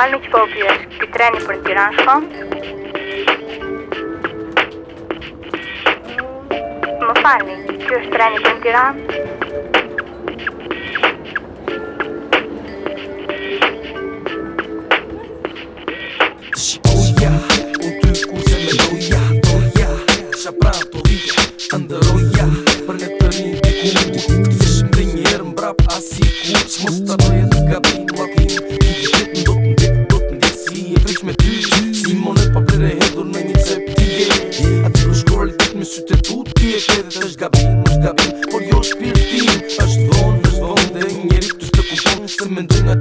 Më falni, që po pje, ti treni për tiran per Më per që është treni për tiran per te, per te, per te, per te, per te, per te, per te, per te,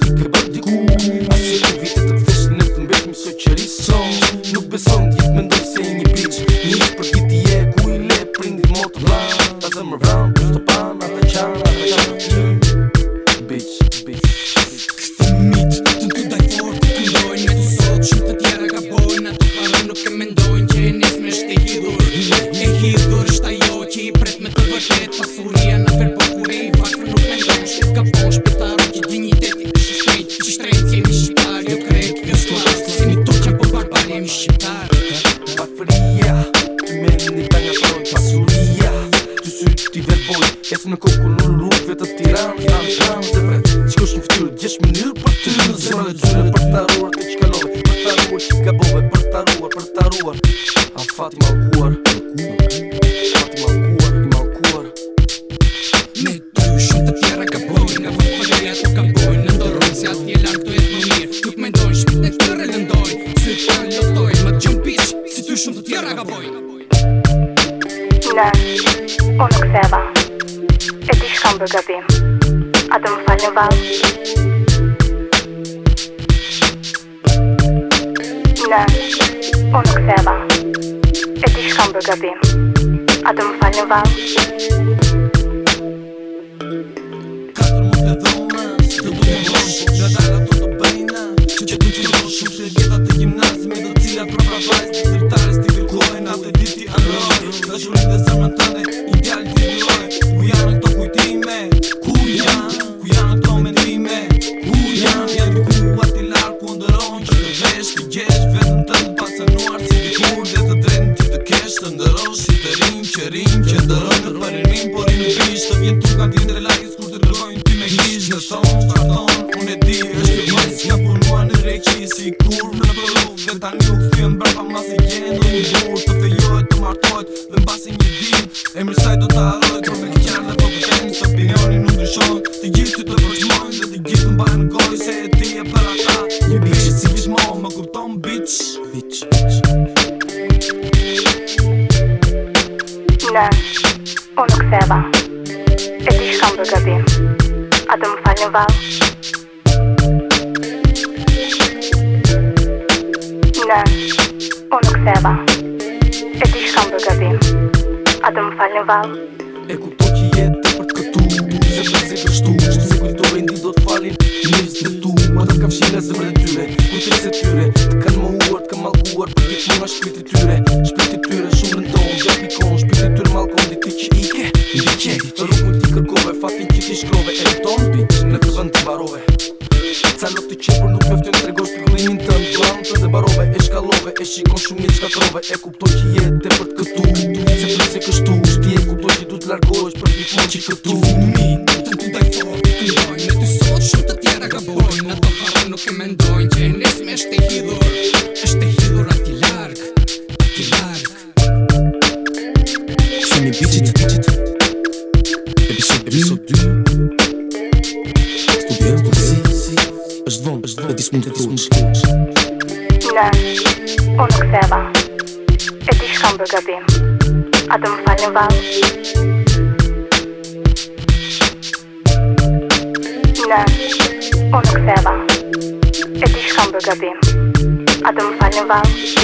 të të bëjt diku Asi të vitë të pëthesh në të mbejt më së qëri sëm Nuk beson të jetë mëndoj se një bitch Një për kiti e ku i le prindit motë vla Ta zë më vranë, pës ti vetë poli Esë në koku në rrugë vetë të tiran Kina në shanë të vetë Qiko është një fëtyrë, gjesh më njërë për ty Se më dhe gjyre për të arruar të qkalove Për të arruar ka bove Për të arruar, për të arruar A fati më akuar Fati Me ty shumë të tjera ka bojnë Nga vëtë për ka bojnë Në se atje lakë jetë më mirë Nuk me ndojnë, shumë të të tjera ka Seba Etiszkam gabi Adam faliował Ne Unuk Seba Etiszkam gabi Adam faliował me është të majtë Nga punua në reqi si kur në bëllu Dhe ta një film brapa ma si gjenë Në të fejojt të martojt Dhe në basi një dim E mërësaj do t'a alojt Kërë me këtjarë dhe po përshem Së opinioni në ndryshon Të gjithë të të përshmojnë Dhe të gjithë në kohë, Se ti e për ata Një bishë si gjithmo Më kupton bitch Bitch Bitch Në, unë kseba E ti shkam për gabim më falë në Ule, unë po nuk seba E ti shkëm për gabim A të më falë në val E ku të po që jetë të për të këtu Të të që përse kështu Që se kujtë të rendi do të falin Njës në tu Ma të kam shira zëmër e tyre Ku të rëse tyre Të kanë më uar, të kanë malguar Për të që nga shkriti prove e kuptoj që jetë të për të këtu Se për se kështu Shti e kuptoj që du të largohesh për të fiqin që këtu Që fumin, të të daj forë të të lojnë Në të sot shumë të tjera ka bojnë Në të hapë nuk e mendojnë Që nesme është e hidhur është e hidhur a ti larg A ti larg Që një bitchit Bitchit Episod 2 të Është vonë, është vonë dis mund të dis mund të të të Unuk Seba. Es ist schon Adam Fallenwald. Nein. Unuk Seba. Es ist schon Bürgerbeam. Adam Fallenwald.